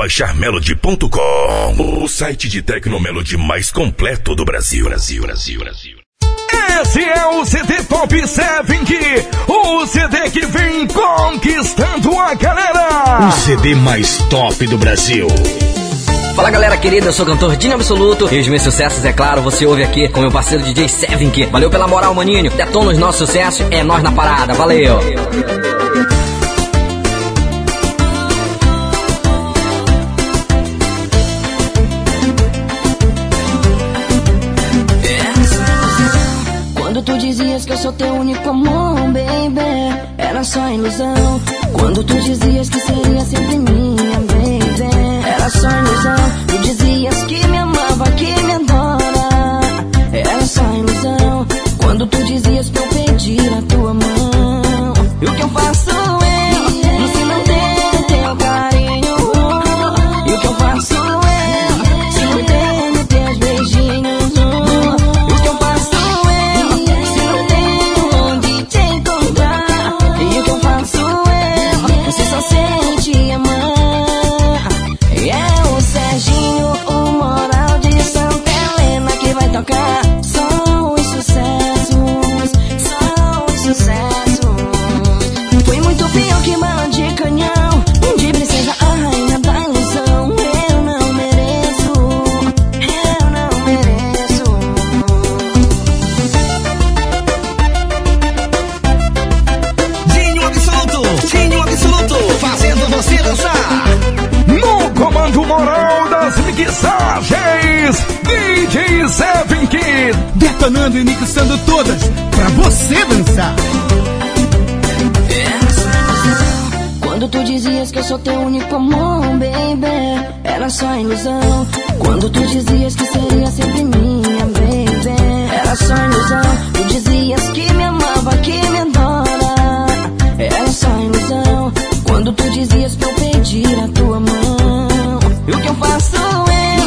baixar melody.com, o site de Tecnomelody mais completo do Brasil. Brasil, Brasil, Brasil. Esse é o CD Top 7 o CD que vem conquistando a galera. O CD mais top do Brasil. Fala galera querida, eu sou o cantor Dino Absoluto e os meus sucessos, é claro, você ouve aqui com meu parceiro DJ Sevink. Valeu pela moral, maninho. Detona os nossos sucessos, é nós na parada. Valeu. Quando sou teu único amor, baby, era só ilusão. Quando tu dizias que seria sempre minha, baby, era só ilusão. Tu dizias que me amava, que me adora, era só ilusão. Quando tu dizias pra eu pedir a tua mão, e o que eu faço só ilusão. Quando tu dizias que seria sempre minha, baby, era só ilusão. Tu dizias que me amava, que me adora, era só ilusão. Quando tu dizias pra eu pedir a tua mão, e o que eu faço DJ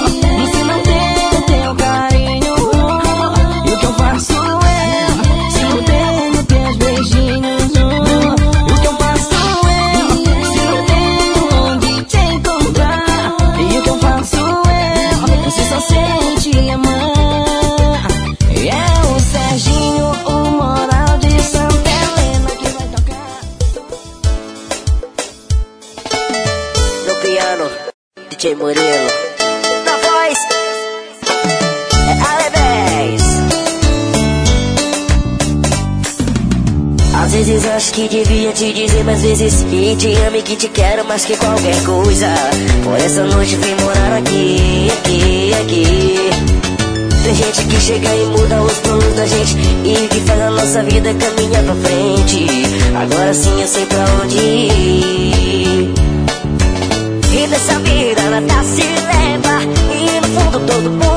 vezes que te amo e que te quero mais que qualquer coisa. Por essa noite vim morar aqui, aqui, aqui. Tem gente que chega e muda os planos da gente E que faz a nossa vida caminhar pra frente Agora sim eu sei pra onde ir e dessa vida nada se leva E no fundo todo mundo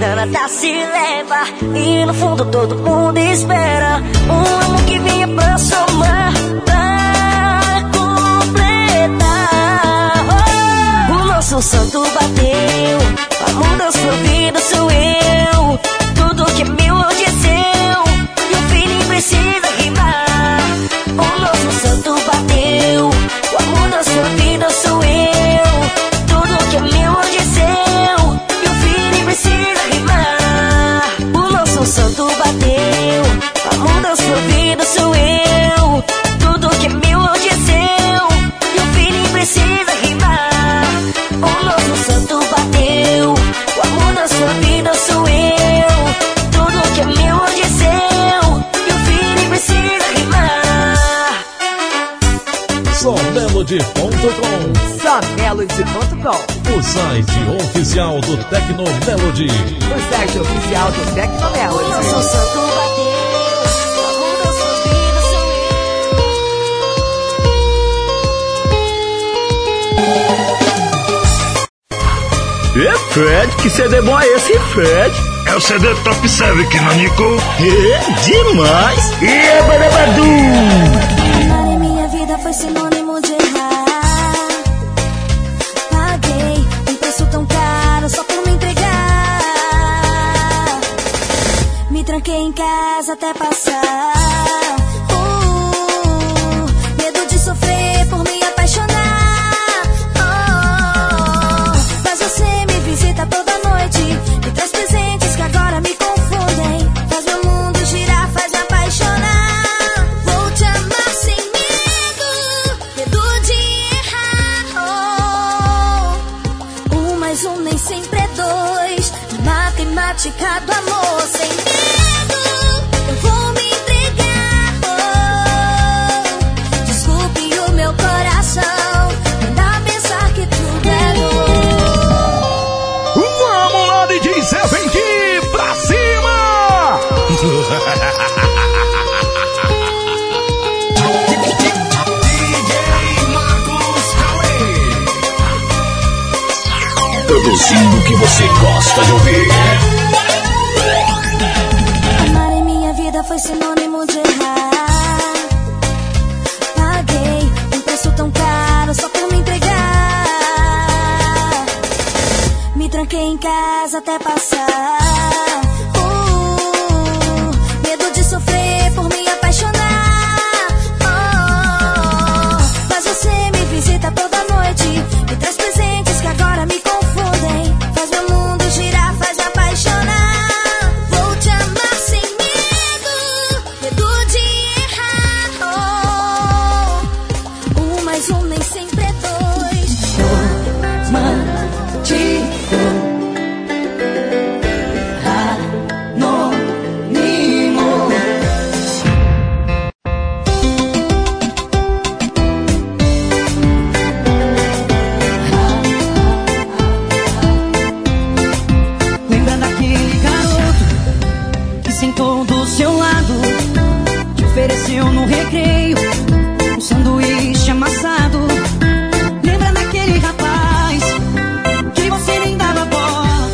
vida nada se leva E no fundo todo mundo espera. Um amor que venha pra somar Pra completar O nosso santo bateu Amor da sua no site oficial do Tecno Melody. No site oficial do Tecno Melody. Eu sou E Fred, que CD bom é esse, Fred? É o CD Top 7 que não Nico. É demais! E é barabadu! minha vida foi sinônimo até passar. no recreio, um sanduíche amassado. Lembra daquele rapaz que você nem dava bola,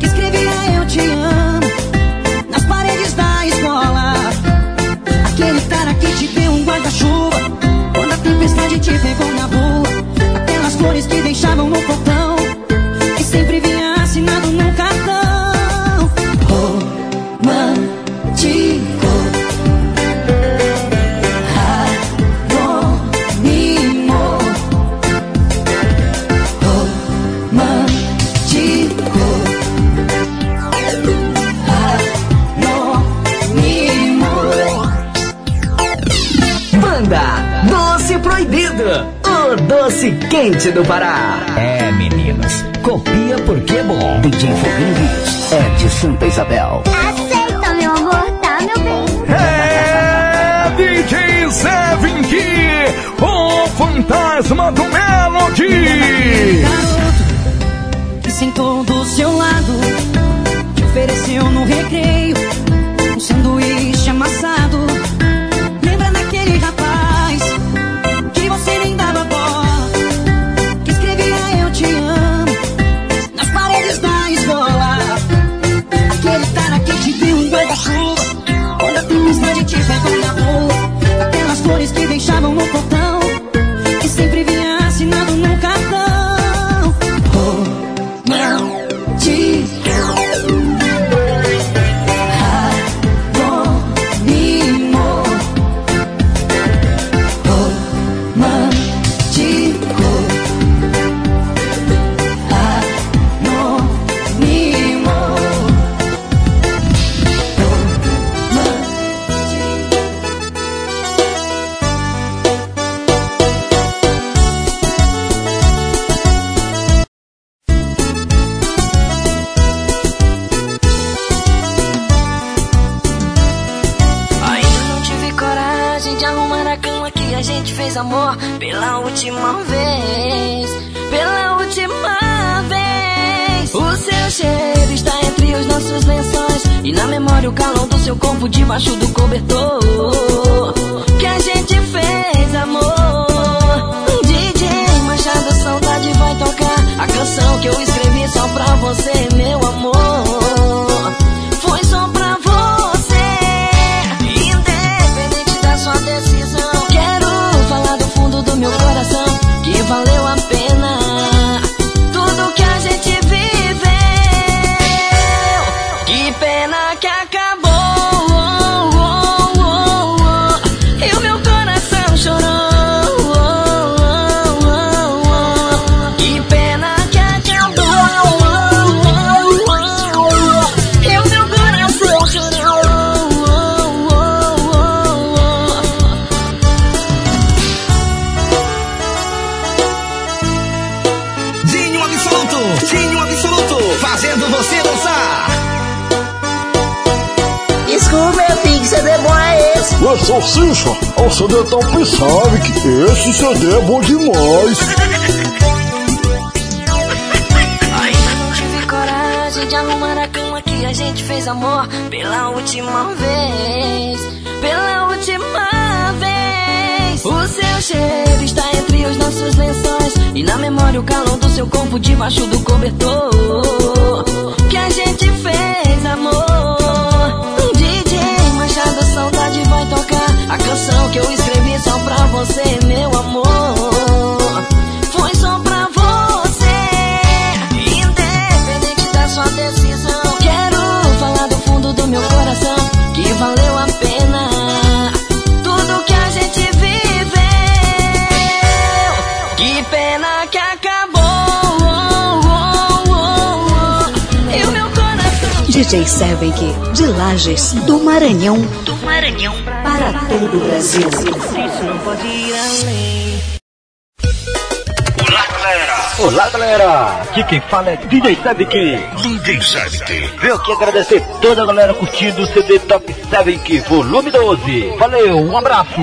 que escrevia eu te amo nas paredes da escola. Aquele cara que te deu um guarda-chuva quando a tempestade te pegou quente do Pará. É, meninos, copia porque é bom. DJ Foguinhos é de Santa Isabel. Aceita, meu amor, tá, meu bem? É, DJ Zé que o fantasma do Melody. Garoto que sentou do seu lado, te ofereceu no recreio CD Top sabe que esse CD é bom demais. Tive coragem de arrumar a cama que a gente fez amor pela última vez. Pela última vez. O seu cheiro está entre os nossos lençóis. E na memória o calor do seu corpo debaixo do cobertor. Que a gente fez a canção que eu escrevi só pra você, meu amor. Foi só pra você. Independente da sua decisão, quero falar do fundo do meu coração que valeu a pena. Tudo que a gente viveu. Que pena que acabou. E o meu coração. DJ Sevig, de Lages, do Maranhão, Do para todo o Brasil. Isso não pode ir além. Olá galera, aqui quem fala é DJ Sabic. DJ Sabic. Venho aqui agradecer toda a galera curtindo o CD Top 7 volume 12. Valeu, um abraço.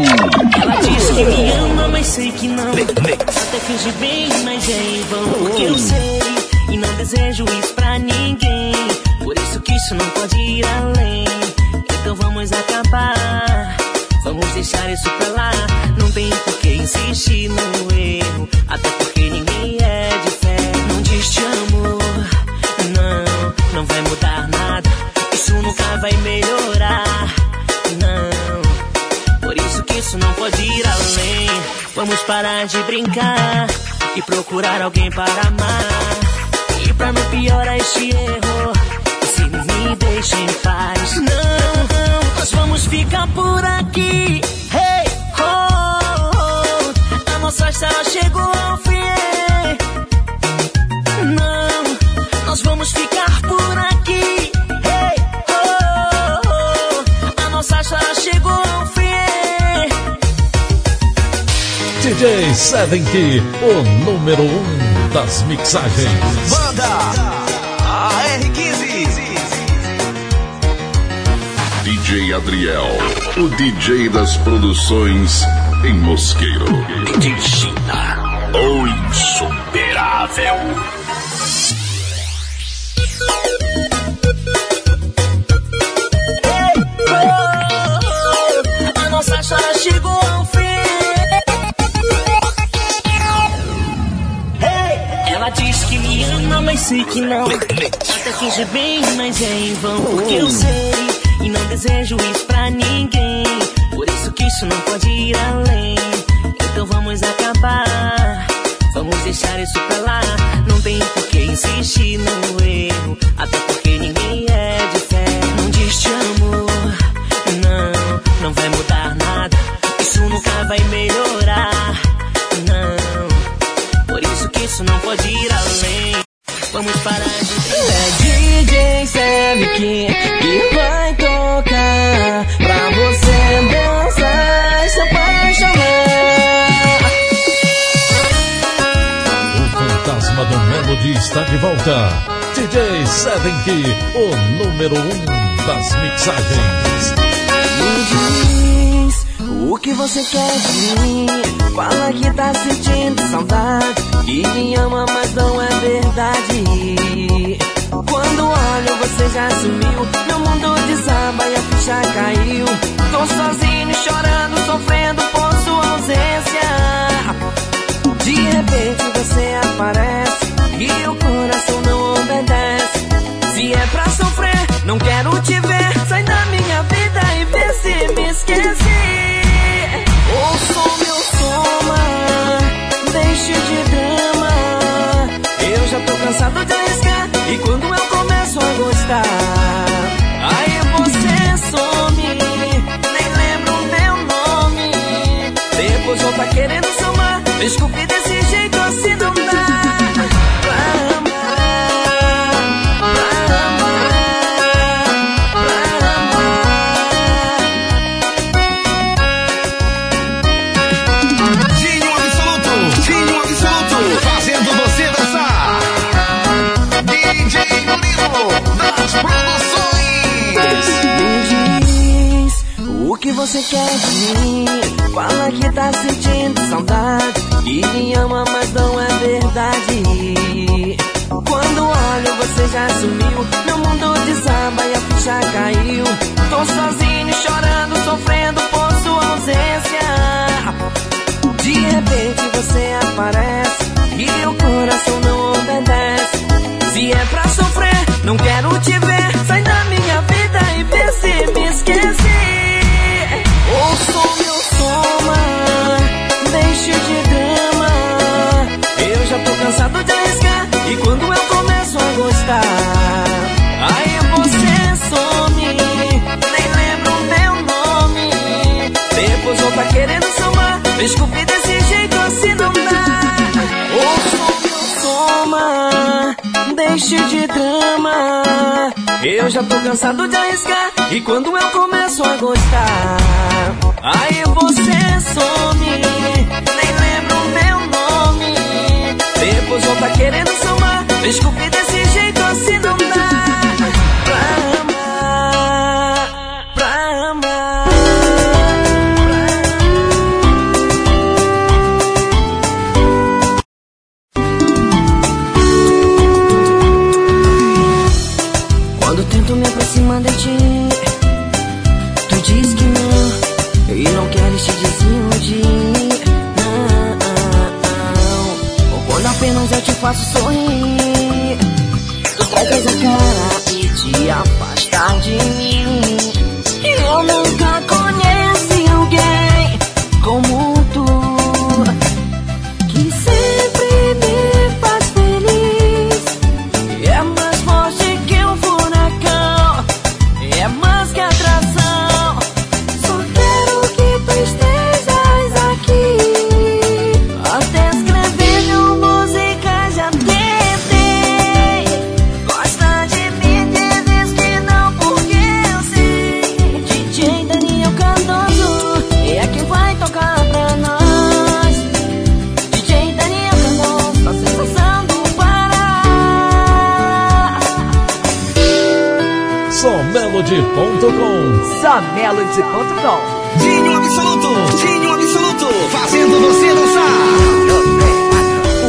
Ela diz que me ama, mas sei que não. Até finge bem, mas é em vão. Porque eu sei e não desejo isso pra ninguém. Por isso que isso não pode ir além. Então vamos acabar. Vamos deixar isso pra lá. Não tem por que insistir no erro. Até porque ninguém é de fé. Não diz te amo. Não, não vai mudar nada. Isso nunca vai melhorar. Não. Por isso que isso não pode ir além. Vamos parar de brincar e procurar alguém para amar. E pra não piorar este erro, se me deixa em paz. Não, nós vamos ficar por aqui. Hey, oh, oh, a nossa história chegou ao fim. Não, nós vamos ficar por aqui. Hey, oh, oh, a nossa história chegou ao fim. DJ Seven Key, o número um das mixagens. Banda Adriel, o DJ das produções em Mosqueiro. DJ China, o insuperável. A nossa história chegou ao fim. Ela diz que me ama, mas sei que não. Até finge bem, mas é em vão. Porque eu sei e não desejo isso pra ninguém. Por isso que isso não pode ir além. Então vamos acabar. Vamos deixar isso pra lá. Não tem por que insistir no erro. Até porque ninguém é de fé. Não diz te amo. Não, não vai mudar nada. Isso nunca vai melhorar. Não, por isso que isso não pode ir além. Vamos parar de É DJ Sevic que vai está de volta. DJ Seven Key, o número um das mixagens. Me diz o que você quer de mim. Fala que tá sentindo saudade. Que me ama, mas não é verdade. Quando olho, você já sumiu. Meu mundo desaba e a ficha caiu. Tô sozinho, chorando, sofrendo por sua ausência. Desculpe desse jeito assim não dá. Pra amar, pra amar, pra Dinho Absoluto, Dinho Absoluto, fazendo você dançar. DJ Murilo, das produções. Me diz o que você quer de mim. Fala que tá sentindo saudade. E me ama, mas não é verdade. Quando olho, você já sumiu. Meu mundo desaba e a ficha caiu. Tô sozinho, chorando, sofrendo por sua ausência. De repente você aparece e o coração não obedece. Se é pra sofrer, não quero te ver. Somar, desculpe desse jeito assim não dá. Ouço meu soma, deixe de drama. Eu já tô cansado de arriscar e quando eu começo a gostar, aí você some, nem lembro meu nome. Depois volta querendo somar, desculpe desse jeito assim não dá. Faço sorrir, melody.com. Dinho Absoluto, Dinho Absoluto, fazendo você dançar.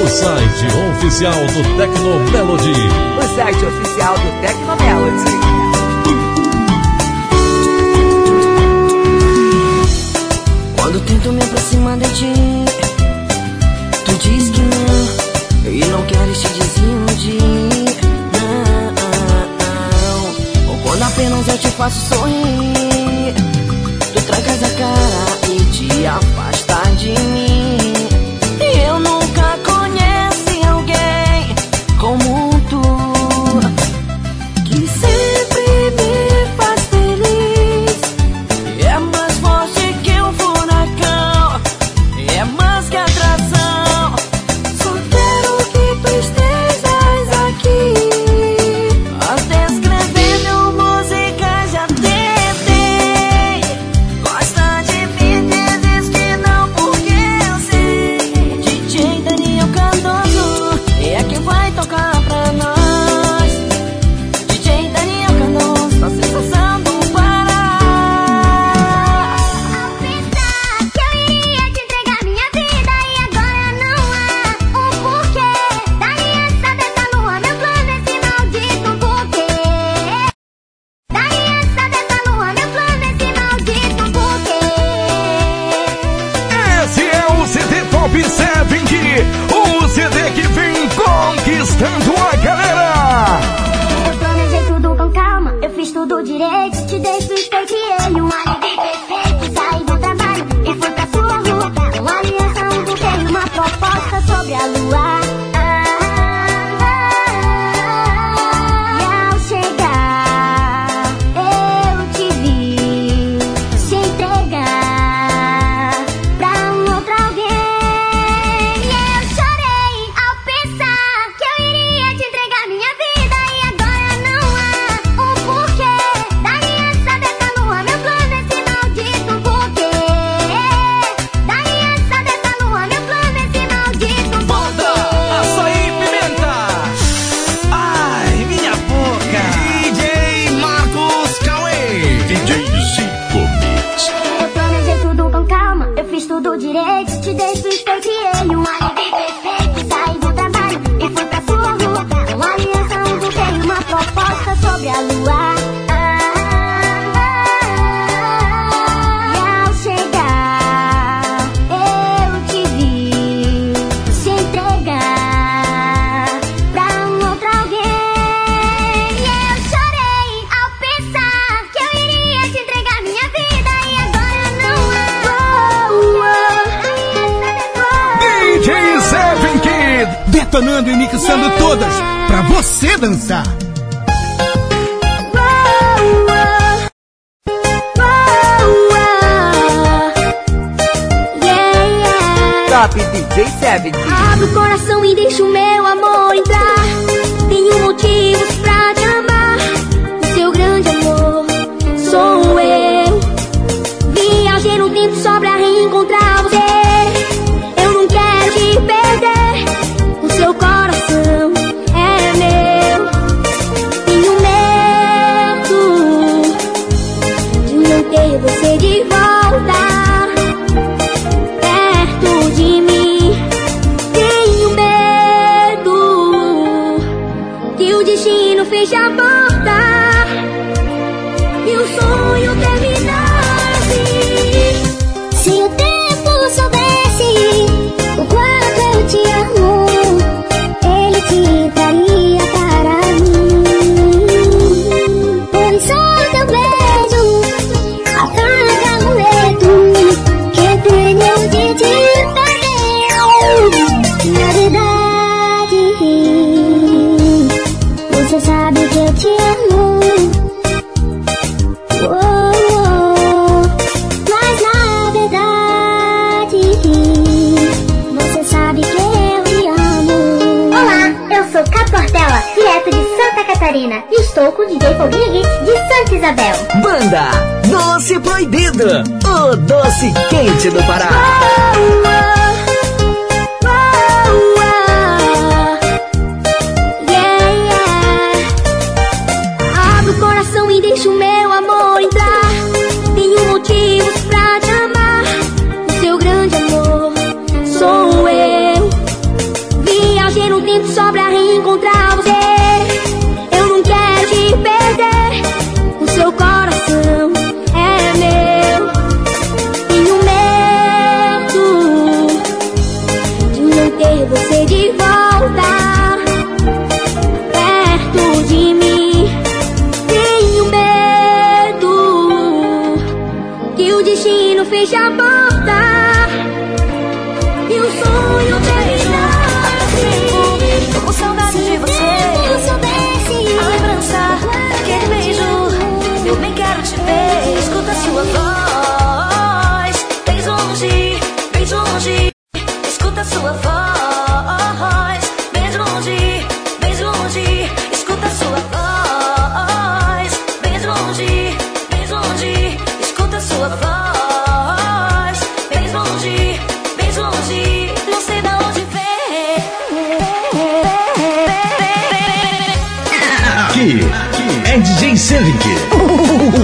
O site oficial do Tecno Melody. O site oficial do Tecnomelody. Quando Rodrigues de Santa Isabel. Banda Doce Proibido, o doce quente do Pará. Oh, oh.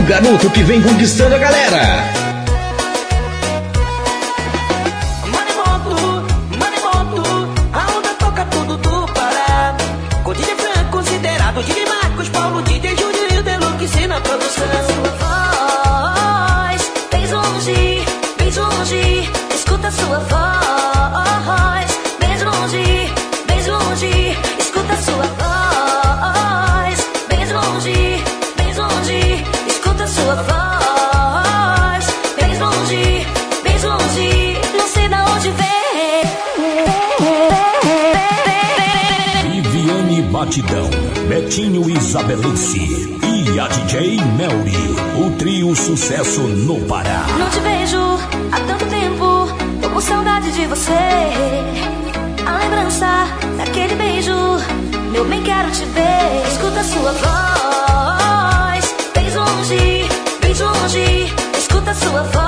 garoto que vem conquistando a galera. Batidão, Betinho Isabelense e a DJ Melry, o trio sucesso no Pará. Não te vejo há tanto tempo, tô com saudade de você. A lembrança daquele beijo, meu bem quero te ver. Escuta sua voz, bem longe, bem longe, escuta sua voz.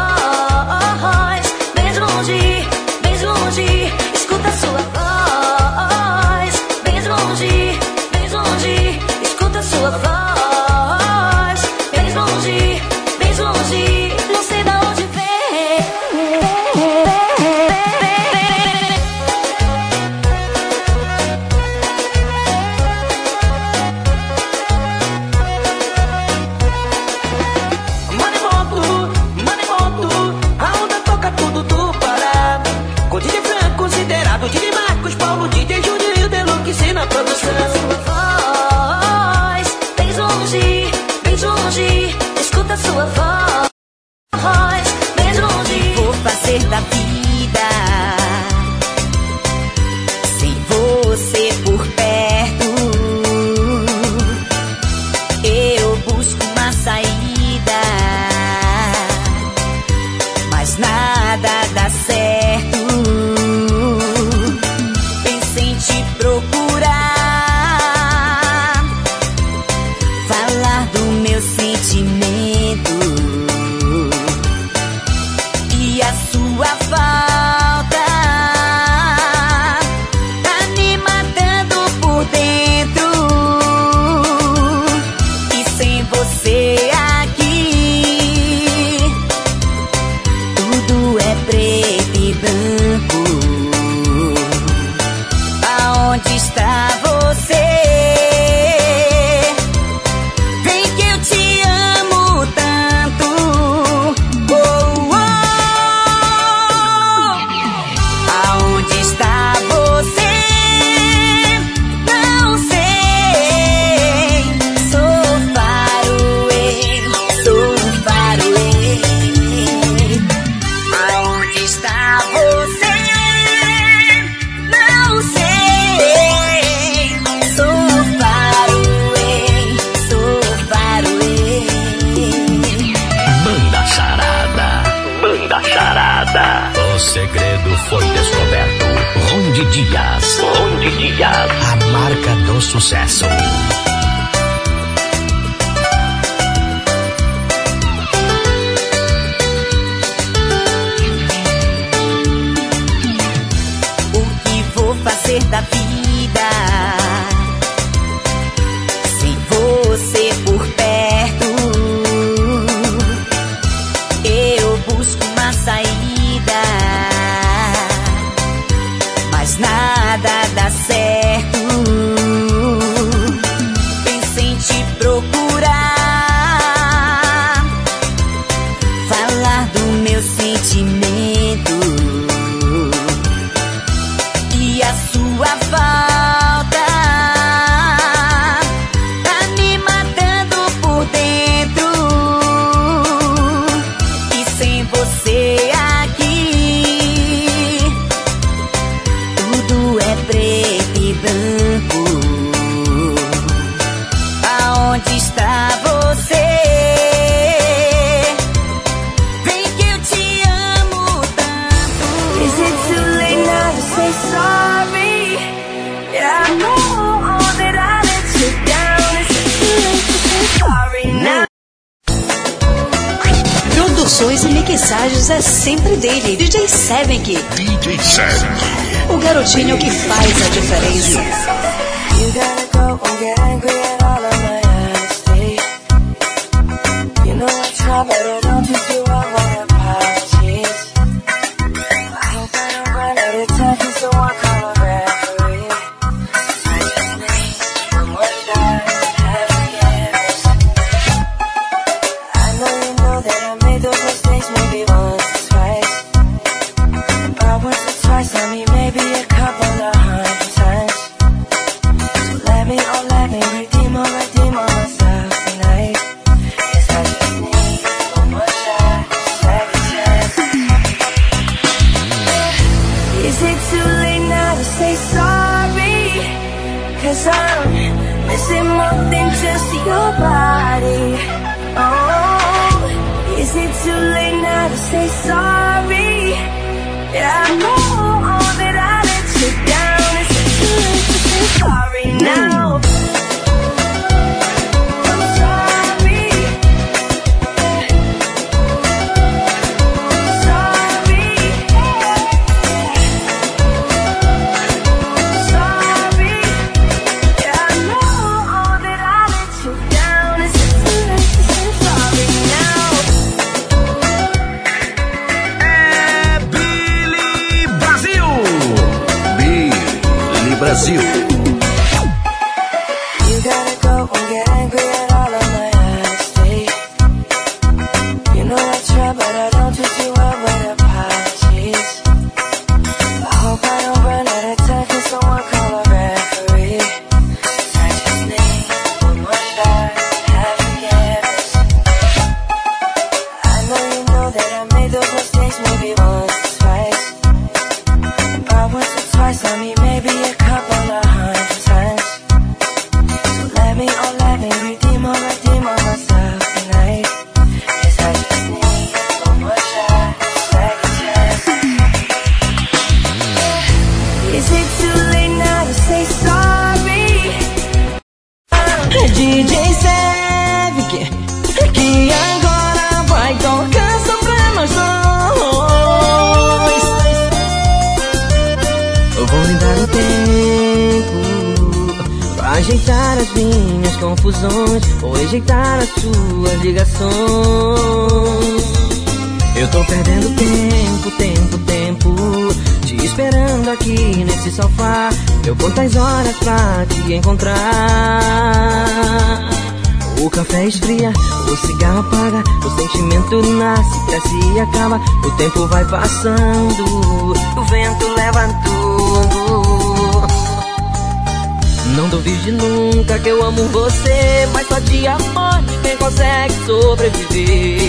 Sobreviver.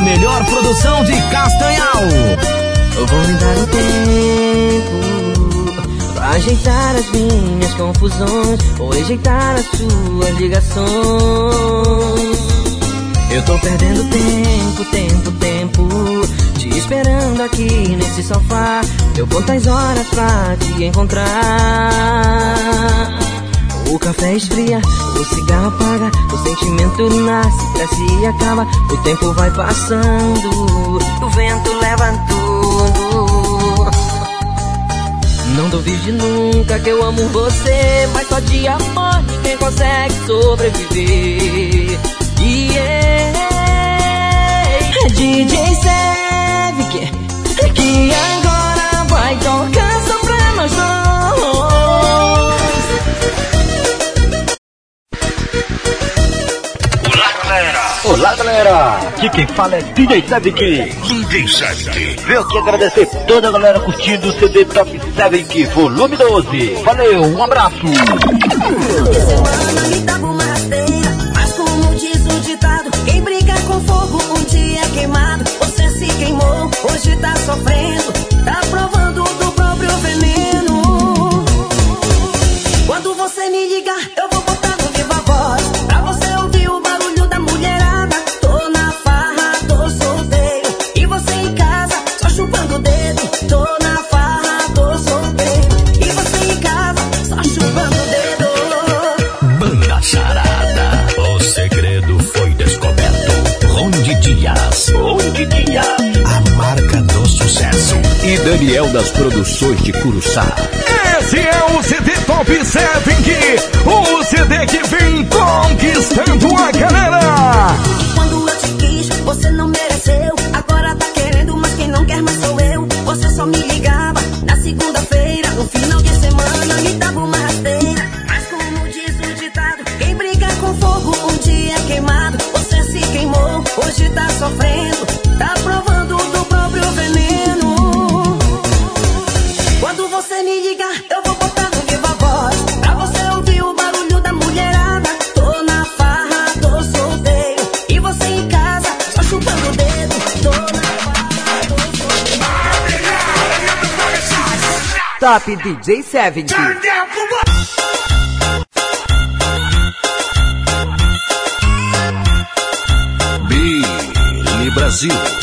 Melhor produção de Castanhal. Eu vou me dar um tempo pra ajeitar as minhas confusões ou rejeitar as suas ligações. Eu tô perdendo tempo, tempo, tempo, te esperando aqui nesse sofá. Eu conto as horas pra te encontrar. O café esfria, o cigarro apaga, o sentimento nasce, cresce e acaba. O tempo vai passando, o vento leva tudo. Não duvide nunca que eu amo você, mas só de amor ninguém consegue sobreviver. Yeah. DJ Savic, que agora vai tocar só pra nós dois. Olá, galera! Aqui quem fala é DJ Savic. DJ Savic. Venho aqui agradecer toda a galera curtindo o CD Top 7 volume 12. Valeu, um abraço! Semana me dava uma rasteira, mas como diz o ditado, quem brinca com fogo um dia é queimado. Você se queimou, hoje tá sofrendo, tá provando Daniel das Produções de Curuçá. Esse é o CD Top 7 o CD que vem conquistando a galera. Quando eu te quis, você não mereceu. Agora tá querendo, mas quem não quer mais sou eu. Você só me ligava na segunda-feira, no final de semana, me dava uma rasteira. Mas como diz o ditado, quem briga com fogo um dia é queimado. Você se queimou, hoje tá sofrendo, Top DJ 70. Billy Brasil.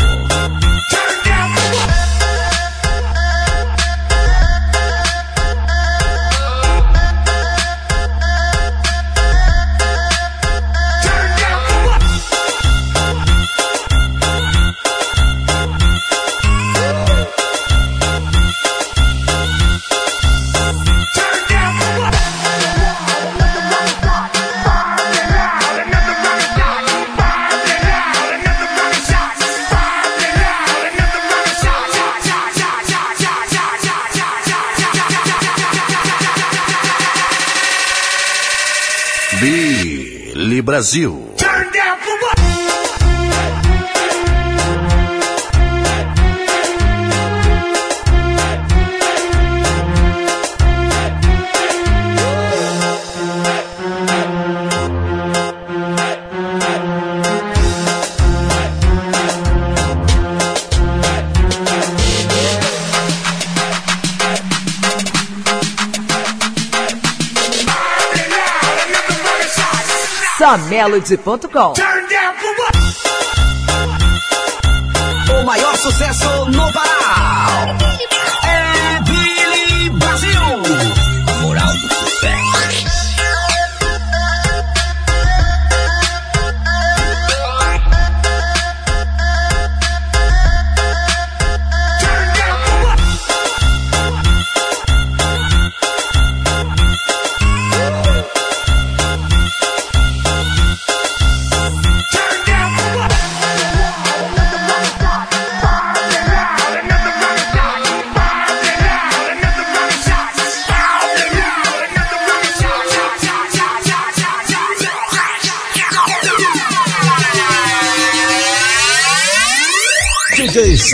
Brasil. Melody.com. O maior sucesso no Pará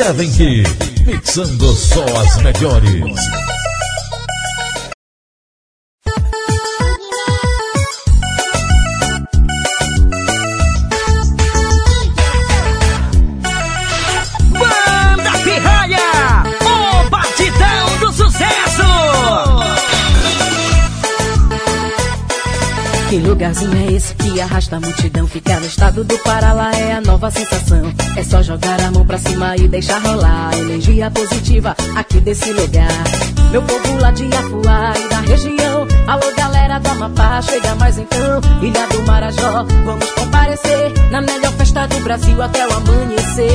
DJ Seven Key, mixando só as melhores. Banda Pirraia, o batidão do sucesso. Que lugarzinho é esse que arrasta a multidão? Ficar no estado do Pará lá a nova sensação. É só jogar a mão pra cima e deixar rolar. Energia positiva aqui desse lugar. Meu povo lá de Afuá e da região. Alô, galera do Amapá, chega mais então. Ilha do Marajó, vamos comparecer. Na melhor festa do Brasil até o amanhecer.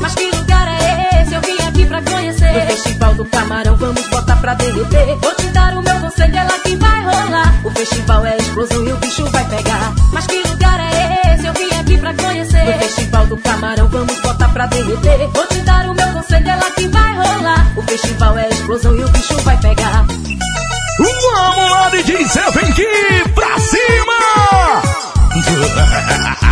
Mas que lugar é esse? Eu vim aqui pra conhecer. No Festival do Camarão, vamos botar pra derreter. Vou te dar o meu conselho, é lá que vai rolar. O festival é explosão e o bicho vai pegar. Mas que lugar é esse? Eu vim aqui pra conhecer. No Festival do Camarão, vamos botar pra derreter. Vou te dar o meu conselho, é lá que vai rolar. O festival é explosão e o bicho vai pegar. Vamos lá, DJ Seven Key, pra cima!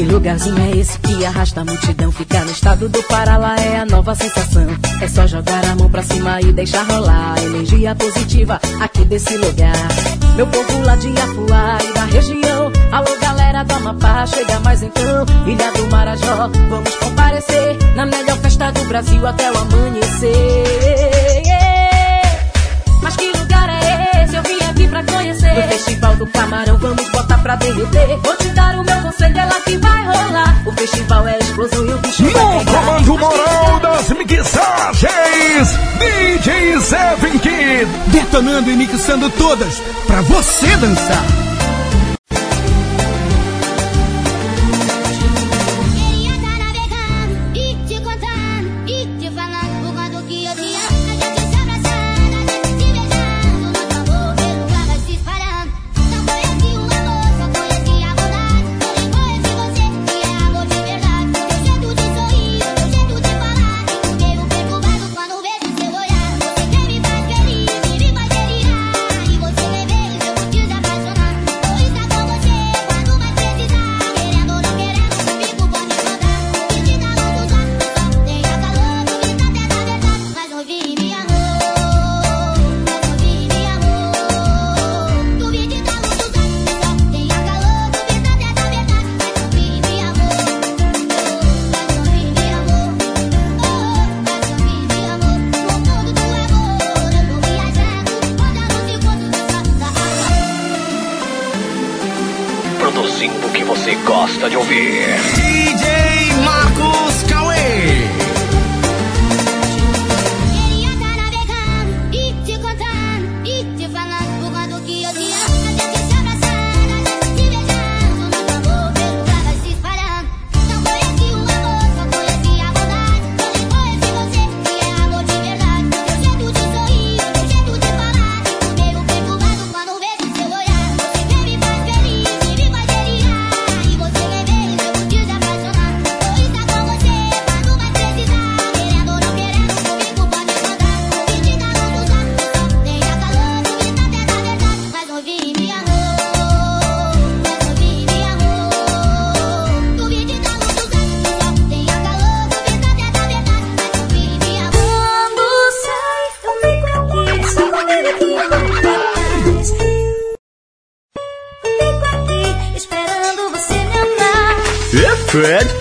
Que lugarzinho é esse que arrasta a multidão? Ficar no estado do Pará lá é a nova sensação. É só jogar a mão pra cima e deixar rolar. Energia positiva aqui desse lugar. Meu povo lá de Afuá e da região. Alô, galera do Amapá, chega mais então. Ilha do Marajó, vamos comparecer. Na melhor festa do Brasil até o amanhecer. Mas que lugar é esse? Eu vim aqui pra conhecer. No Festival do Camarão, vamos botar pra derreter. Vou te dar o meu conselho, é lá que vai rolar. O festival é explosão e o bicho vai No pegar. comando moral das mixagens, DJ Seven Key. Detonando e mixando todas pra você dançar.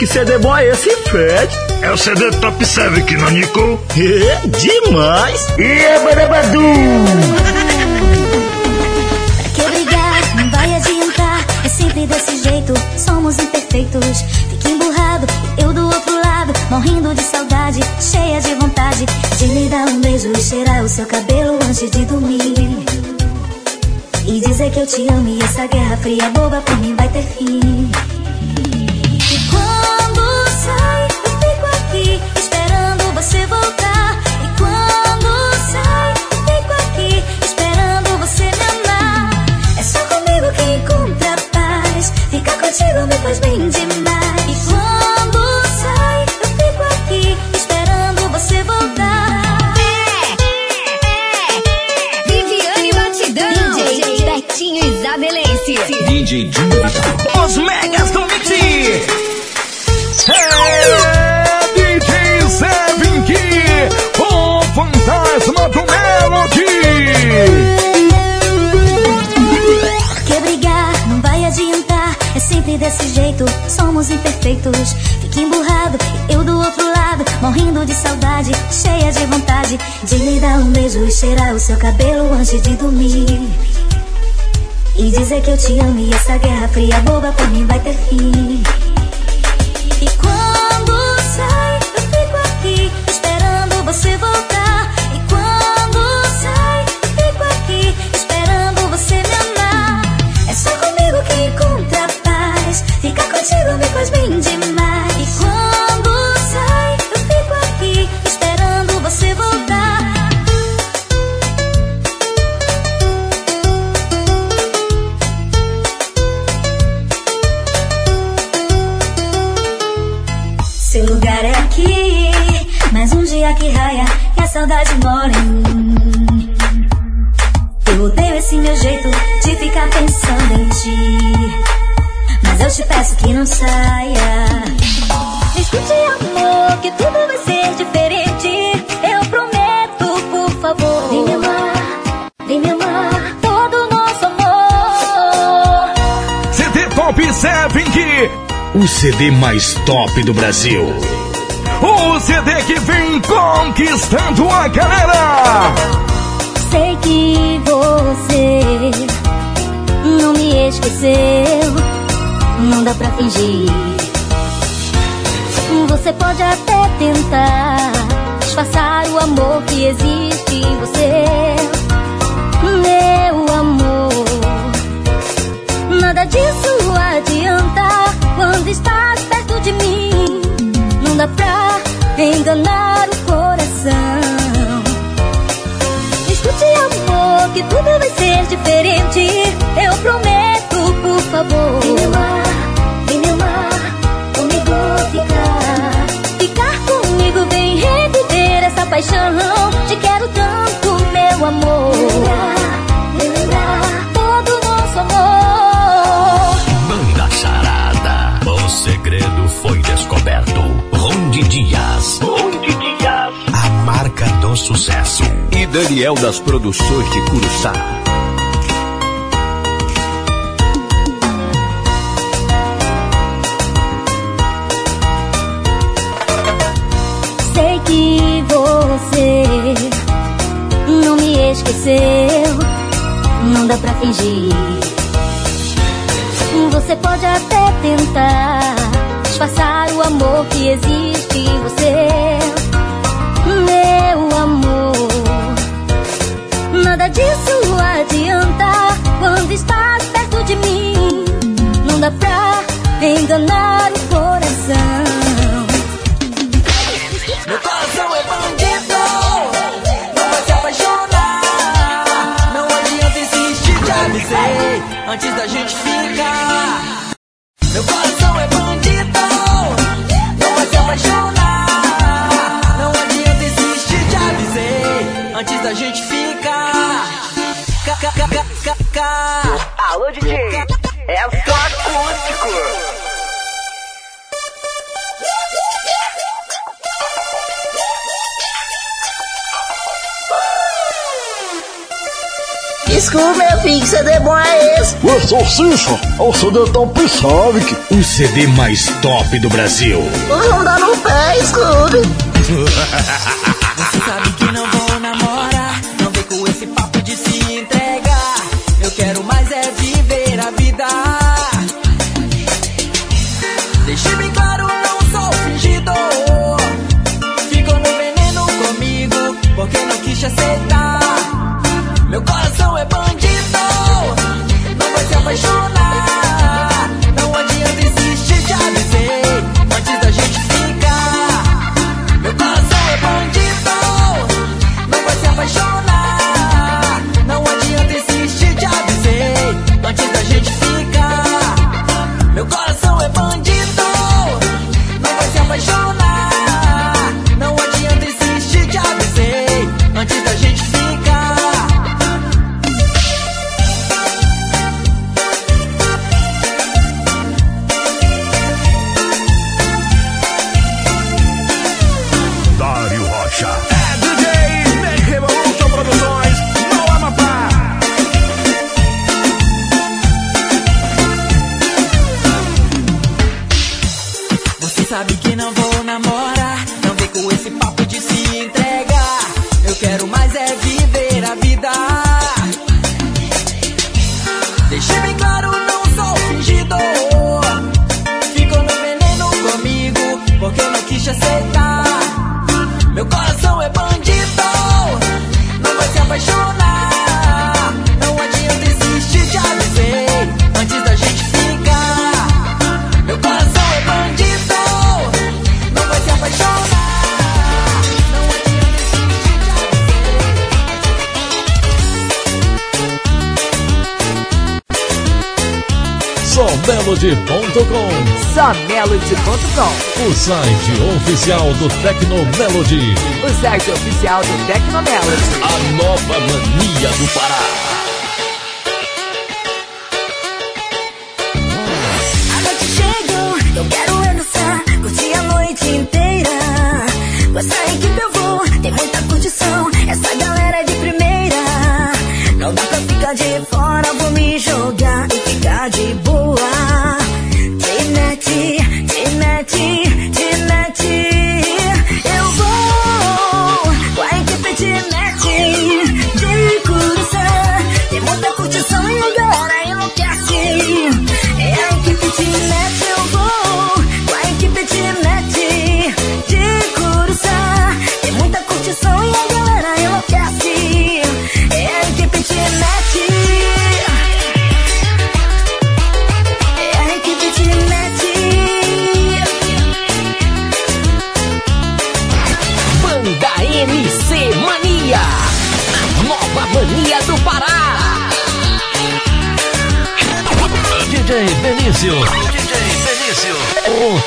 CD bom é esse, Fred? É o CD Top 7, Nanico. É, demais. E é Barabadu. Que brigar não vai adiantar, é sempre desse jeito, somos imperfeitos. Fica emburrado, eu do outro lado, morrendo de saudade, cheia de vontade de lhe dar um beijo e cheirar o seu cabelo antes de dormir. E dizer que eu te amo e essa guerra fria boba por mim vai ter fim. Ficar contigo me faz bem demais. E quando sai, eu fico aqui esperando você voltar. Viviane Batidão. DJ Betinho Isabelense. DJ Vital. Os megas do Mix. É DJ Sevink, o fantasma do Melody. Desse jeito, somos imperfeitos. Fique emburrado, eu do outro lado, morrendo de saudade, cheia de vontade de lhe dar um beijo e cheirar o seu cabelo antes de dormir. E dizer que eu te amo e essa guerra fria boba por mim vai ter fim. E quando sai, eu fico aqui esperando você voltar. Contigo me faz bem demais. Não saia. Escute, amor, que tudo vai ser diferente. Eu prometo, por favor. Vem me amar, vem me amar. Todo o nosso amor. CD Top Sevink, O CD mais top do Brasil. o CD que vem conquistando a galera. Sei que você não me esqueceu. Não dá pra fingir. Você pode até tentar disfarçar o amor que existe em você. Meu amor, nada disso adianta quando estás perto de mim. Não dá pra enganar o coração. Escute, amor, que tudo vai ser diferente. Eu prometo, por favor. Paixão. Te quero tanto, meu amor. Todo o nosso amor. Banda Charada. O segredo foi descoberto. Ronde Dias. Ronde Dias. A marca do sucesso. E Daniel das Produções de Curuçá. Você não me esqueceu. Não dá pra fingir. Você pode até tentar disfarçar o amor que existe em você. Meu amor, nada disso adianta quando estás perto de mim. Não dá pra enganar antes da gente ficar. Desculpa, meu filho, que CD bom é esse? Ué, salsicha, é o CD Top Savic. O CD mais top do Brasil. Não dá no pé, Scooby. Você sabe que site oficial do Tecnomelody. O site oficial do Tecnomelody. A nova mania do Pará.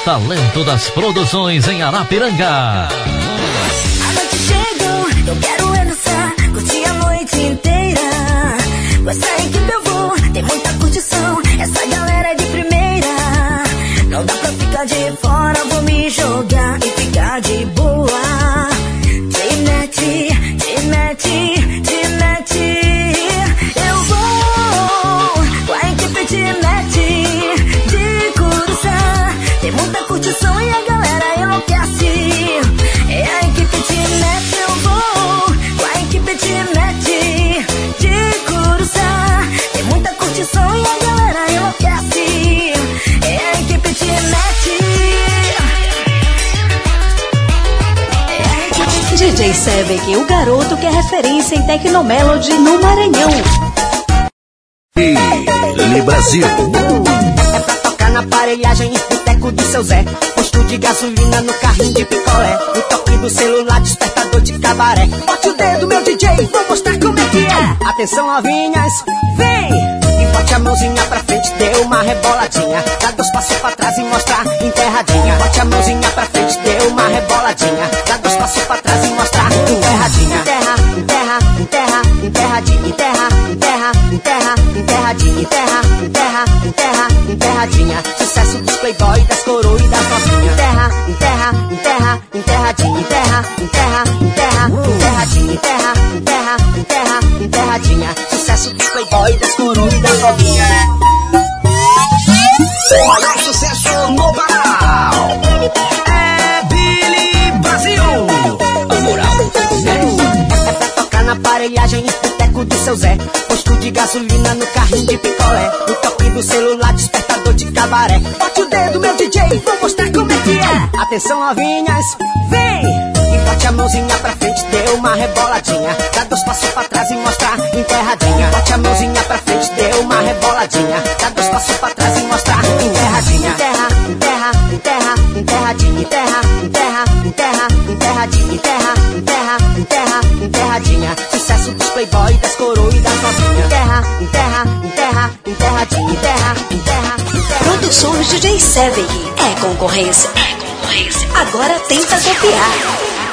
Talento das Produções em Arapiranga. A noite chegou, eu quero é dançar, curti a noite inteira. Com essa equipe eu vou, tem muita curtição, essa galera é de primeira. Não dá pra ficar de fora, vou me jogar e ficar de boa. Percebe que o garoto que é referência em Tecnomelody no Maranhão. Le Brasil. É pra tocar na aparelhagem e boteco do seu Zé. Posto de gasolina no carrinho de picolé. O toque do celular, despertador de cabaré. Bote o dedo, meu DJ, vou mostrar como é que é. Atenção, novinhas, vem! E bote a mãozinha pra frente, dê uma reboladinha. Dá dois passos pra trás e mostra enterradinha. Bote a mãozinha pra frente, dê uma reboladinha. Dá dois passos pra enterradinha. Sucesso dos playboy, das coroa e das novinhas. Enterra, enterra, enterra, enterradinha. Enterra, enterra, enterra, enterradinha. Enterra, enterra, enterra, enterradinha. Sucesso dos playboy, das coroa e das novinhas. Olha o sucesso no Pará. É Billy Brasil. Moral, é pra tocar na aparelhagem e boteco do seu Zé. Posto de gasolina no carrinho de picolé. O toque do celular desperta cabaré. Bote o dedo, meu DJ, vou mostrar como é que é. Atenção, novinhas, vem! E bote a mãozinha pra frente, dê uma reboladinha. Dá dois passos pra trás e mostra enterradinha. Bote a mãozinha pra frente, dê uma reboladinha. Dá dois passos pra trás e mostra enterradinha. Enterra, enterra, enterra, enterradinha. Enterra, enterra, enterra, enterradinha. Enterra, enterra, enterra, enterradinha. Sucesso dos playboy, das coroas e das novinhas. Enterra, enterra, enterra, enterra. Produções DJ Seven. É concorrência. É concorrência. Agora tenta copiar.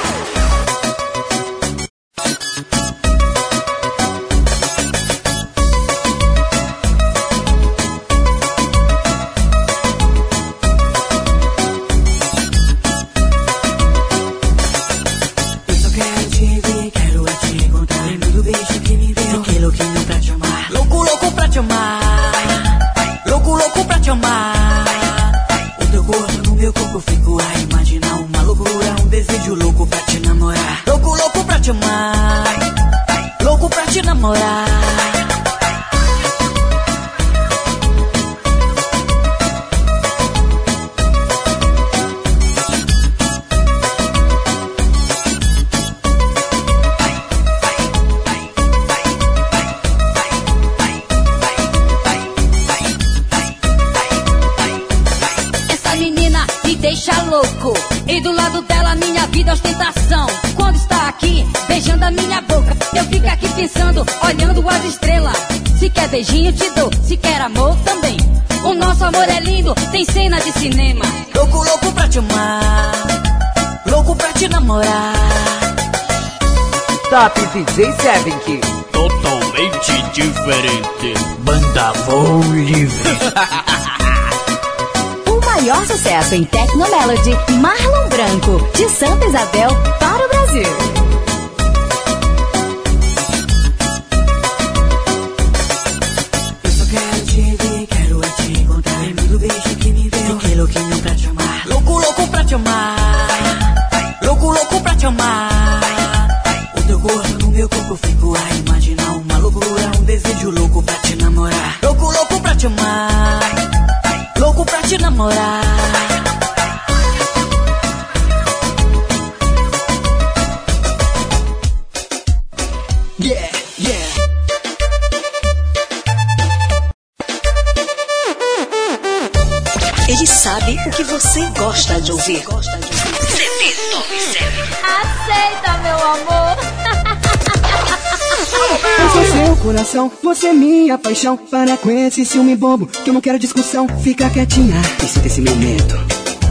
DJ Seven Totalmente diferente. Banda Voo Livre. O maior sucesso em Tecnomelody, Marlon Branco, de Santa Isabel para o Brasil. Yeah, yeah. Ele sabe o que você gosta de ouvir. CD Top 7. Aceita, meu amor. Eu sou seu coração, você é minha paixão. Para com esse ciúme bobo, que eu não quero discussão. Fica quietinha e sinta esse momento.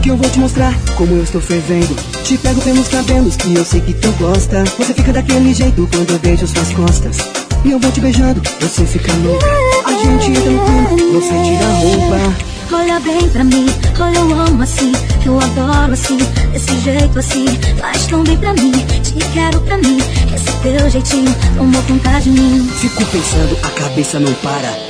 Que eu vou te mostrar como eu estou fervendo. Te pego pelos cabelos que eu sei que tu gosta. Você fica daquele jeito quando eu beijo suas costas. E eu vou te beijando, você fica louca. A gente entra no clima, você tira a roupa. Olha bem pra mim, olha eu amo assim Eu adoro assim, desse jeito assim Faz tão bem pra mim, te quero pra mim Esse teu jeitinho tomou conta de mim Fico pensando, a cabeça não para.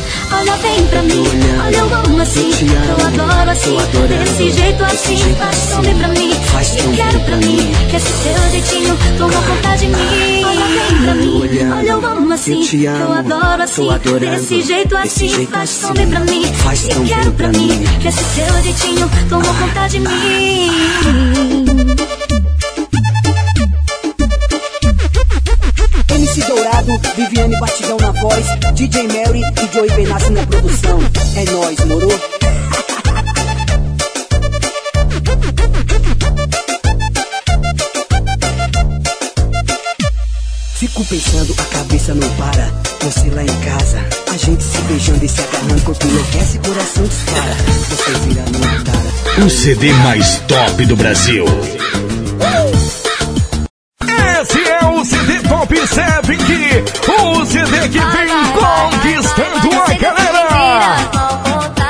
Olha bem pra mim, olha eu amo assim. Eu adoro assim, desse jeito assim Faz assim, tão bem pra mim, tão quero pra mim. Que esse teu jeitinho tomou conta de mim. Olha bem pra mim, olha. Eu amo assim. eu adoro assim, desse jeito assim Faz assim, bem pra mim, tão quero pra mim. Que esse teu jeitinho tomou conta de mim Viviane Batidão na voz, DJ Mary e Joey Benassi na produção. É nóis, moro? Fico pensando, a cabeça não para. Você lá em casa, a gente se beijando e se agarrando, corpo enlouquece, coração dispara. Você vira minha cara. O CD mais top do Brasil. É o CD Top 7 que o CD que vem conquistando a galera.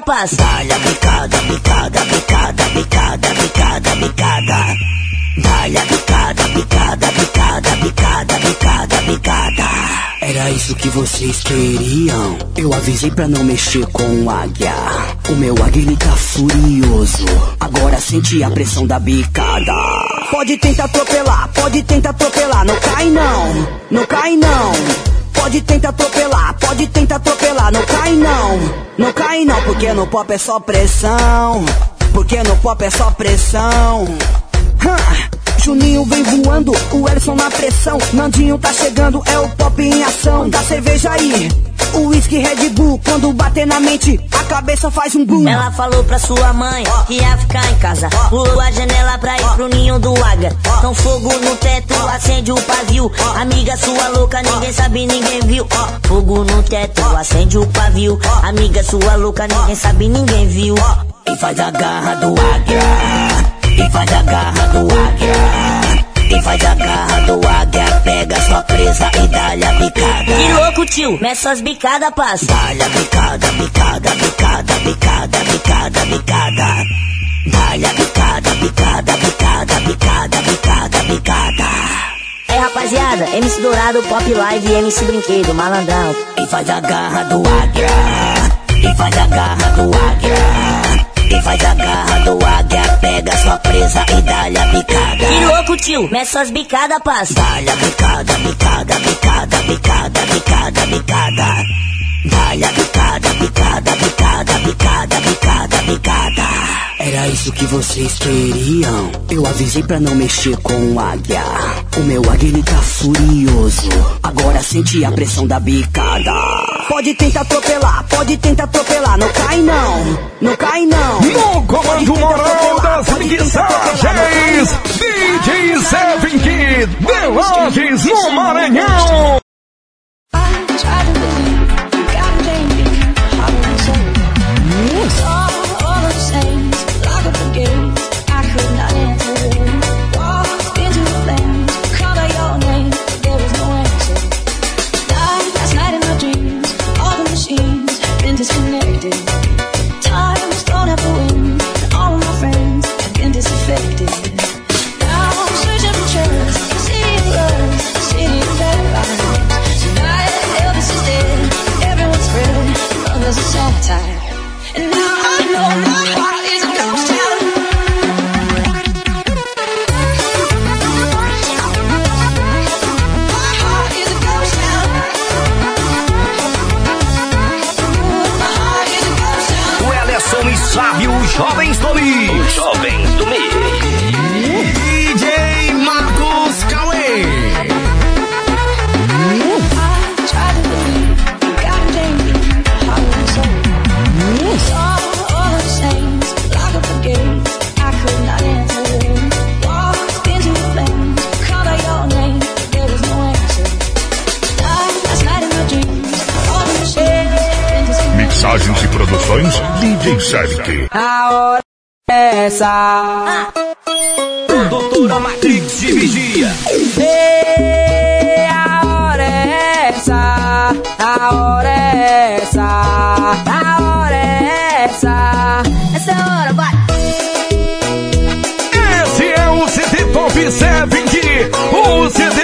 Passa. Dá-lhe a bicada, bicada, bicada, bicada, bicada, bicada. Dá-lhe a bicada, bicada, bicada, bicada, bicada, bicada. Era isso que vocês queriam. Eu avisei pra não mexer com o águia. O meu águia tá furioso. Agora sente a pressão da bicada. Pode tentar atropelar, pode tentar atropelar. Não cai não, não cai não. Pode tentar atropelar, pode tentar atropelar. Não cai não, não cai não. Porque no pop é só pressão. Porque no pop é só pressão. Hã? Juninho vem voando, o Elson na pressão. Nandinho tá chegando, é o pop em ação. Da cerveja aí, o whisky Red Bull. Quando bater na mente, a cabeça faz um boom. Ela falou pra sua mãe que ia ficar em casa. Pulou a janela pra ir pro ninho do águia. Então fogo no teto, acende o pavio. Amiga sua louca, ninguém sabe, ninguém viu. Fogo no teto, acende o pavio. Amiga sua louca, ninguém sabe, ninguém viu. E faz a garra do águia. E faz a garra do águia. E faz a garra do águia. Pega sua presa e dá-lhe a bicada. Que louco, tio, mexe suas bicadas, passa. Dá-lhe a bicada, bicada, bicada, bicada, bicada, bicada. Dá-lhe a bicada, bicada, bicada, bicada, bicada, bicada. É rapaziada, MC Dourado, Pop Live e MC Brinquedo, malandrão. E faz a garra do águia. E faz a garra do águia. E faz a garra do águia. Pega sua presa e dá-lhe a bicada. Que louco, tio, mexe suas bicadas, passa. Dá-lhe a bicada, bicada, bicada, bicada, bicada, bicada. Dá-lhe a bicada, bicada, bicada, bicada, bicada, bicada. Era isso que vocês queriam. Eu avisei pra não mexer com o águia. O meu águia ele tá furioso. Agora sente a pressão da bicada. Pode tentar atropelar, pode tentar atropelar. Não cai não, não cai não. No comando moral das mixagens, DJ Seven Kid, Lages, no Maranhão. O Jovens do Mix. Jovens do Mix. Produções DJ Savic. A hora é essa. Doutora Matrix de Vigia. Ei, a hora é essa. A hora é essa. A hora é essa. Essa é a hora, vai. Esse é o CD Top 70, o CD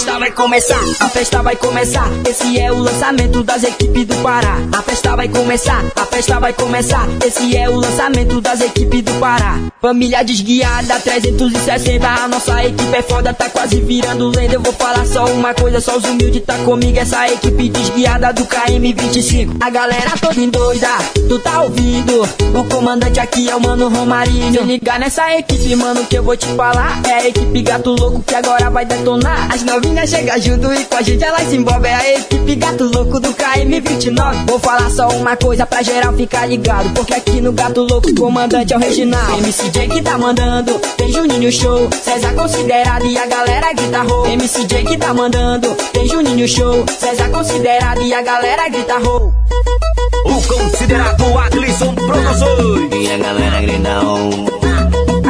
festa vai começar, a festa vai começar. Esse é o lançamento das equipes do Pará. A festa vai começar, a festa vai começar. Esse é o lançamento das equipes do Pará. Família desguiada 360. A nossa equipe é foda, tá quase virando lenda. Eu vou falar só uma coisa, só os humildes tá comigo. Essa equipe desguiada do KM25. A galera toda endoida, tu tá ouvindo? O comandante aqui é o mano Romarinho. Se ligar nessa equipe, mano, que eu vou te falar. É a equipe gato louco que agora vai detonar. As novinhas chegam junto e com a gente elas se envolvem. É a equipe gato louco do KM29. Vou falar só uma coisa pra geral ficar ligado. Porque aqui no gato louco o comandante é o Reginaldo. MCJ que tá mandando, tem Juninho Show. César considerado e a galera grita ho. MCJ que tá mandando, tem Juninho Show. César considerado e a galera grita. O considerado Adlisson Produções. E a galera grita oh.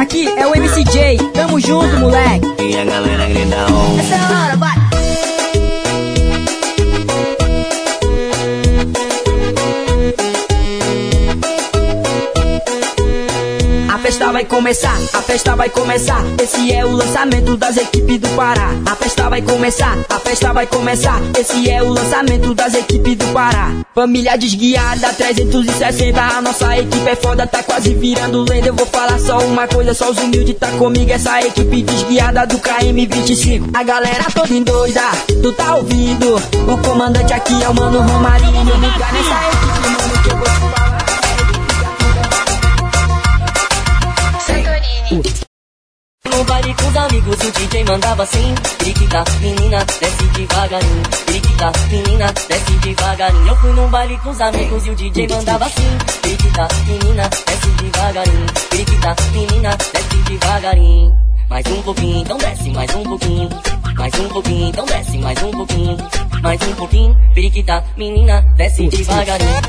Aqui é o MCJ, tamo junto, moleque. E a galera grita oh. Essa é hora, vai. Vai começar, a festa vai começar. Esse é o lançamento das equipes do Pará. A festa vai começar, a festa vai começar. Esse é o lançamento das equipes do Pará. Família desguiada 360. A nossa equipe é foda, tá quase virando lenda. Eu vou falar só uma coisa, só os humildes tá comigo. Essa equipe desguiada do KM25. A galera toda endoida, tu tá ouvindo? O comandante aqui é o mano Romarinho. Nessa equipe, mano, que eu vou te falar. Os amigos o DJ mandava assim Periquita, menina, desce devagarinho Periquita, menina, desce devagarinho. Eu fui num baile com os amigos e o DJ mandava assim Periquita, menina, desce devagarinho Periquita, menina, desce devagarinho. Mais um pouquinho, então desce mais um pouquinho. Mais um pouquinho, então desce mais um pouquinho. Mais um pouquinho, periquita, menina, desce devagarinho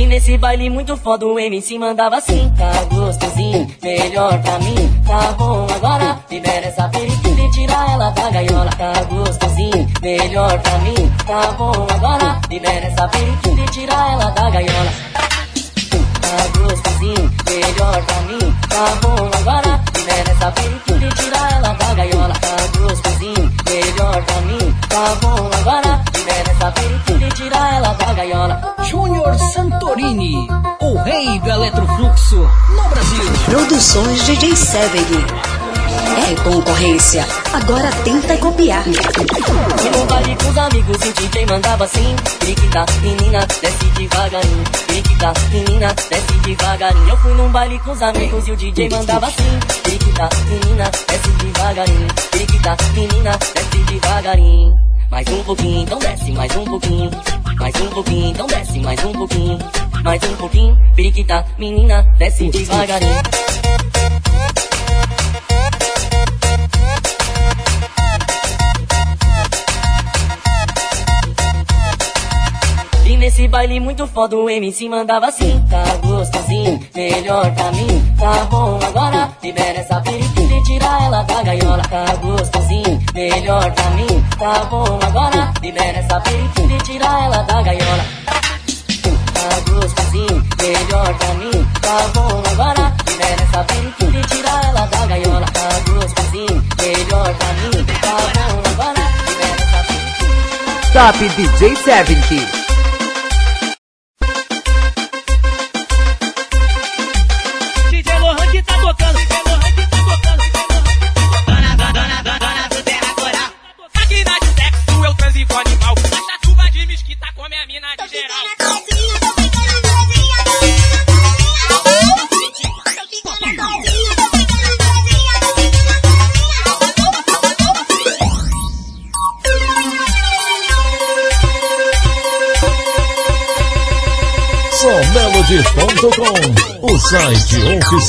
E nesse baile muito foda o MC mandava assim Tá gostosinho, melhor pra mim. Tá bom agora, libera essa periquita e tira ela da gaiola. Tá gostosinho, melhor pra mim. Tá bom agora, libera essa periquita e tira ela da gaiola. Tá gostosinho, melhor pra mim. Tá bom agora, libera essa periquita e tira ela da gaiola. Tá gostosinho, melhor pra mim Tá bom agora, libera essa periquita e tira ela da gaiola Júnior Santorini, o rei do eletrofluxo no Brasil. Produções DJ Severi. É concorrência. Agora tenta copiar. No baile com os amigos o DJ mandava assim Periquita, menina, desce devagarinho. Periquita, menina, desce devagarinho. Eu fui num baile com os amigos e o DJ mandava assim Periquita, menina, desce devagarinho. Periquita, menina, desce devagarinho Mais um pouquinho, então desce mais um pouquinho. Mais um pouquinho, então desce mais um pouquinho. Mais um pouquinho, periquita, menina, desce devagarinho nesse baile muito foda o MC mandava assim Tá gostosinho, melhor pra mim Tá bom agora, libera essa periquita e tira ela da gaiola. Tá gostosinho, melhor pra mim Tá bom agora, libera essa periquita e tira ela da gaiola. Tá gostosinho, melhor pra mim Tá bom agora, libera essa periquita e tira ela da gaiola. Tá gostosinho, melhor pra mim Tá bom agora, libera essa periquita. Top DJ 70.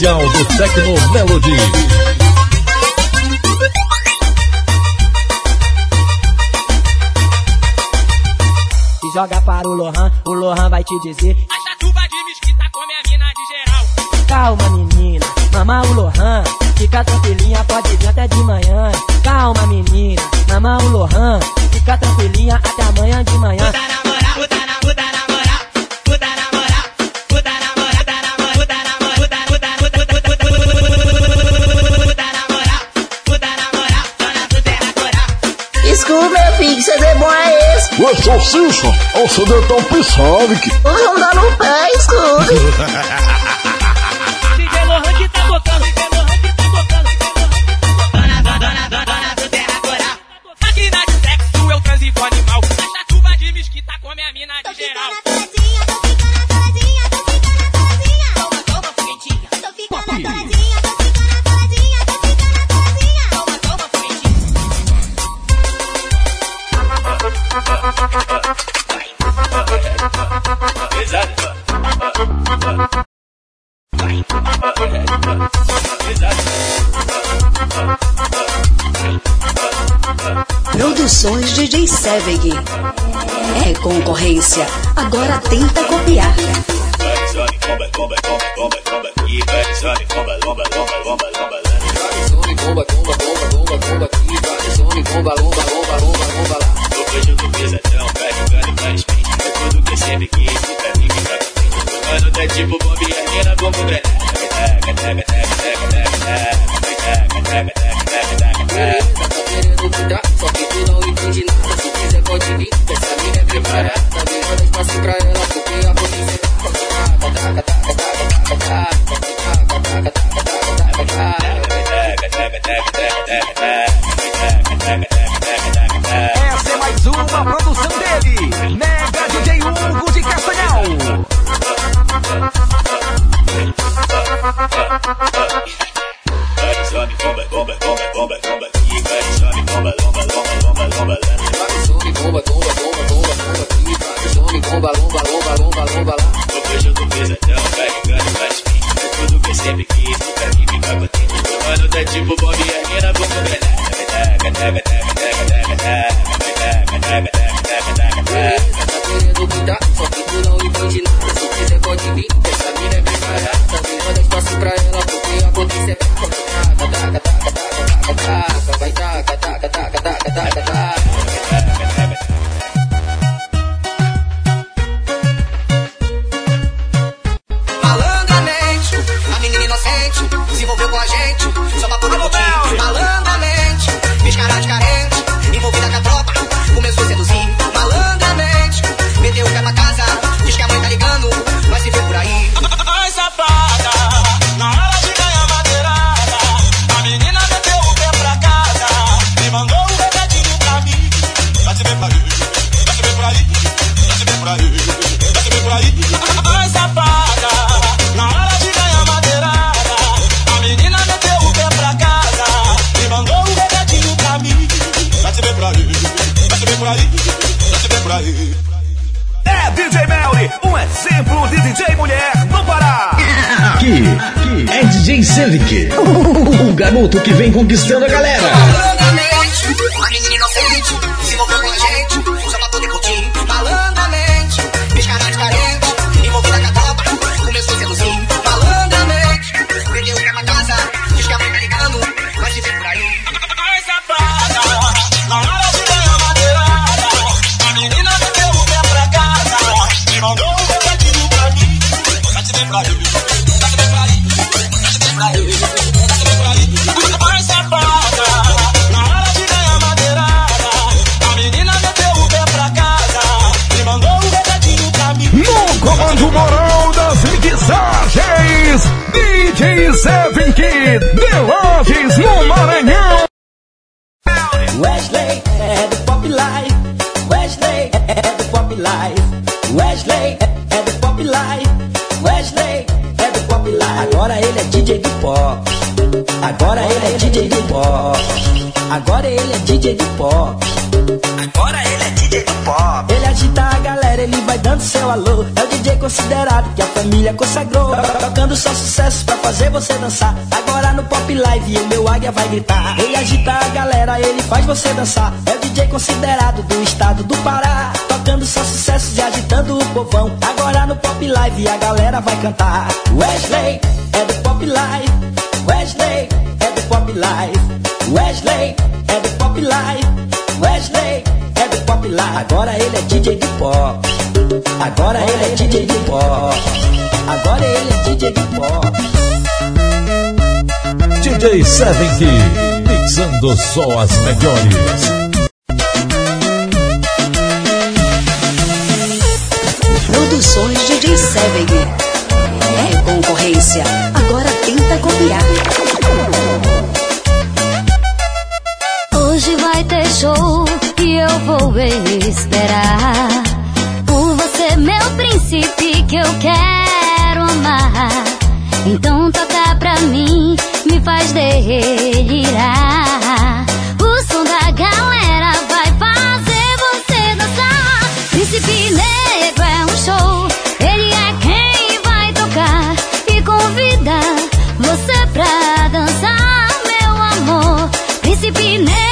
oficial do Tecno Melody. joga para o Lohan, o Lohan vai te dizer. A chatuba de mesquita come a mina de geral. Calma menina, mama o Lohan. Fica tranquilinha, pode vir até de manhã. Calma menina, mama o Lohan. Fica tranquilinha até amanhã de manhã. Salsicha, ou sedental pissavic. Vou dar no pé, Scooby. é, é. pop life. Wesley é, é do pop life. Wesley é do pop life. Agora ele é DJ do pop. Agora ele é DJ do pop. Agora ele é DJ do pop. Agora ele é DJ do pop. Ele agita a galera, ele vai dando seu alô. É o DJ considerado que a família consagrou. Tocando só sucesso pra fazer você dançar. Agora no pop live o meu águia vai gritar. Ele agita a galera, ele faz você dançar. É o DJ considerado do estado do Pará. Tocando só sucessos e agitando o povão. Agora no Pop Live a galera vai cantar. Wesley é do Pop Live. Wesley é do Pop Live. Wesley é do Pop Live. Wesley é do Pop Live. Agora ele é DJ de pop. Agora ele é DJ de pop. Agora ele é DJ de pop. DJ Seven Key, mixando só as melhores. Produções DJ Seven. É concorrência. Agora tenta copiar. Hoje vai ter show e eu vou esperar. Por você, meu príncipe, que eu quero amar. Então toca pra mim, me faz delirar. O som da galera vai fazer você dançar. Príncipe, né? show. Ele é quem vai tocar e convida você pra dançar, meu amor. Príncipe Negro.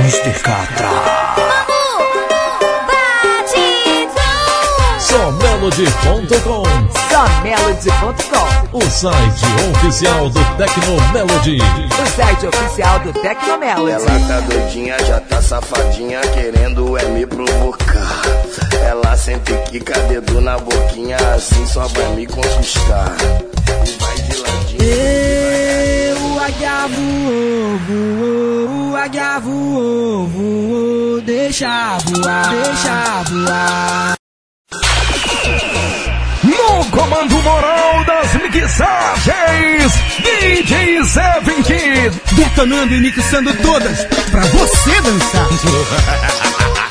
Mr. Catra. Só Melody.com. O site oficial do Tecno Melody. O site oficial do Tecno Melody. Ela tá doidinha, já tá safadinha, querendo é me provocar. Ela sempre quica dedo na boquinha, assim só vai me conquistar. Vai de ladinho. E águia voou, voou, o águia voou, voou, deixa voar, deixa voar. No comando moral das mixagens, DJ Seventeen. Detonando e mixando todas, pra você dançar.